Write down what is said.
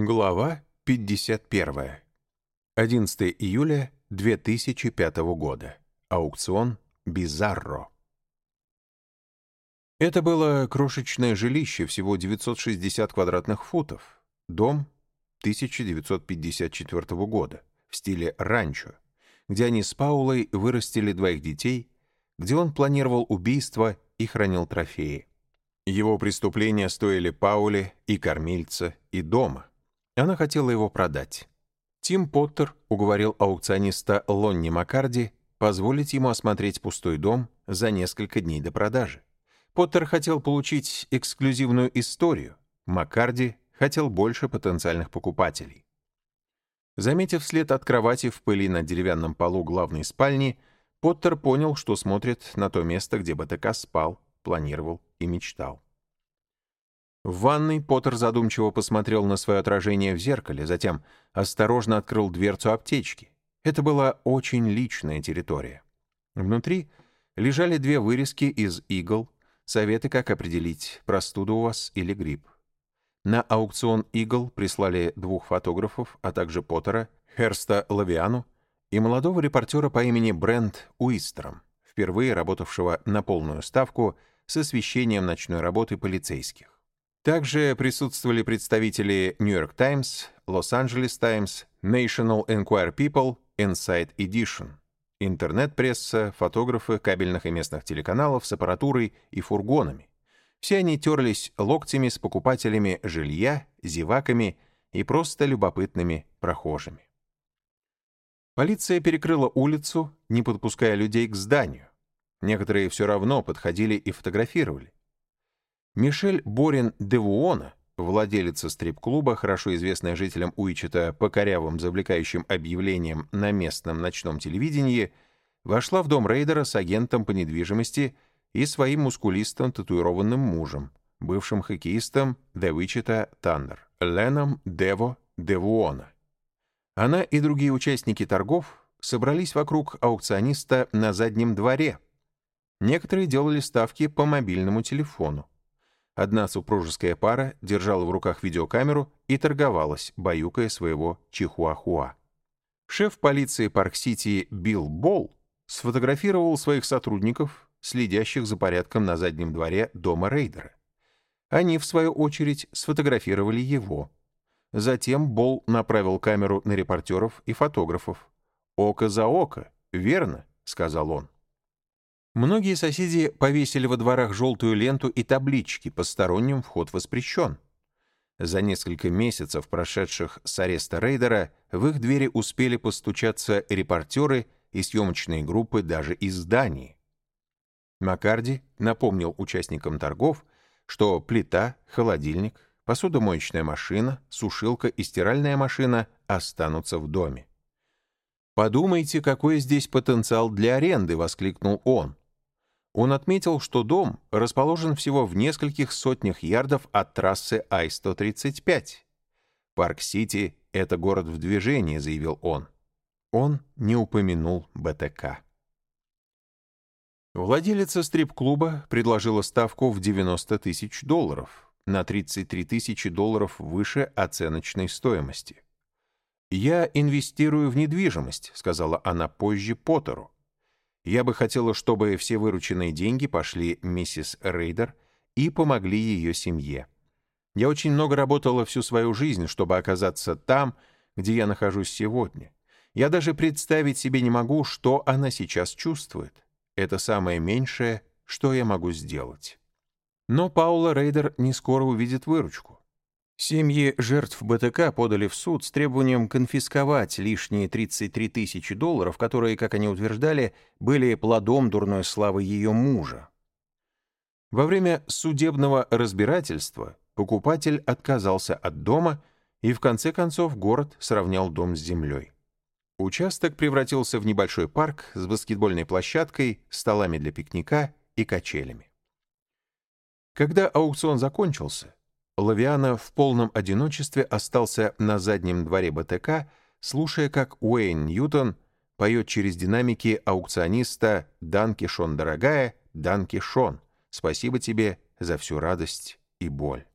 Глава 51. 11 июля 2005 года. Аукцион «Бизарро». Это было крошечное жилище, всего 960 квадратных футов. Дом 1954 года, в стиле ранчо, где они с Паулой вырастили двоих детей, где он планировал убийство и хранил трофеи. Его преступления стоили Пауле и кормильца, и дома. Она хотела его продать. Тим Поттер уговорил аукциониста Лонни Маккарди позволить ему осмотреть пустой дом за несколько дней до продажи. Поттер хотел получить эксклюзивную историю, Маккарди хотел больше потенциальных покупателей. Заметив след от кровати в пыли на деревянном полу главной спальни, Поттер понял, что смотрит на то место, где БТК спал, планировал и мечтал. В ванной Поттер задумчиво посмотрел на свое отражение в зеркале, затем осторожно открыл дверцу аптечки. Это была очень личная территория. Внутри лежали две вырезки из игл, советы, как определить, простуда у вас или грипп. На аукцион игл прислали двух фотографов, а также Поттера, Херста Лавиану и молодого репортера по имени Брент Уистером, впервые работавшего на полную ставку с освещением ночной работы полицейских. Также присутствовали представители New York Times, Los Angeles Times, National Enquirer People, Inside Edition, интернет-пресса, фотографы кабельных и местных телеканалов с аппаратурой и фургонами. Все они терлись локтями с покупателями жилья, зеваками и просто любопытными прохожими. Полиция перекрыла улицу, не подпуская людей к зданию. Некоторые все равно подходили и фотографировали. Мишель Борин Девуона, владелица стрип-клуба, хорошо известная жителям Уичета по корявым завлекающим объявлениям на местном ночном телевидении, вошла в дом рейдера с агентом по недвижимости и своим мускулистым татуированным мужем, бывшим хоккеистом The Wichita Thunder, Леном Дево Девуона. Она и другие участники торгов собрались вокруг аукциониста на заднем дворе. Некоторые делали ставки по мобильному телефону. Одна супружеская пара держала в руках видеокамеру и торговалась, баюкая своего чихуахуа. Шеф полиции Парк-Сити Билл Болл сфотографировал своих сотрудников, следящих за порядком на заднем дворе дома рейдера. Они, в свою очередь, сфотографировали его. Затем Болл направил камеру на репортеров и фотографов. «Око за око, верно?» — сказал он. Многие соседи повесили во дворах желтую ленту и таблички «Посторонним вход воспрещен». За несколько месяцев, прошедших с ареста рейдера, в их двери успели постучаться репортеры и съемочные группы даже из Дании. Маккарди напомнил участникам торгов, что плита, холодильник, посудомоечная машина, сушилка и стиральная машина останутся в доме. «Подумайте, какой здесь потенциал для аренды!» — воскликнул он. Он отметил, что дом расположен всего в нескольких сотнях ярдов от трассы Ай-135. «Парк-Сити — это город в движении», — заявил он. Он не упомянул БТК. Владелица стрип-клуба предложила ставку в 90 тысяч долларов, на 33 тысячи долларов выше оценочной стоимости. «Я инвестирую в недвижимость», — сказала она позже Поттеру. Я бы хотела, чтобы все вырученные деньги пошли миссис Рейдер и помогли ее семье. Я очень много работала всю свою жизнь, чтобы оказаться там, где я нахожусь сегодня. Я даже представить себе не могу, что она сейчас чувствует. Это самое меньшее, что я могу сделать. Но Паула Рейдер не скоро увидит выручку. Семьи жертв БТК подали в суд с требованием конфисковать лишние 33 тысячи долларов, которые, как они утверждали, были плодом дурной славы ее мужа. Во время судебного разбирательства покупатель отказался от дома, и в конце концов город сравнял дом с землей. Участок превратился в небольшой парк с баскетбольной площадкой, столами для пикника и качелями. Когда аукцион закончился, Лавиана в полном одиночестве остался на заднем дворе БТК, слушая, как Уэйн Ньютон поет через динамики аукциониста «Данки Шон, дорогая, Данки Шон, спасибо тебе за всю радость и боль».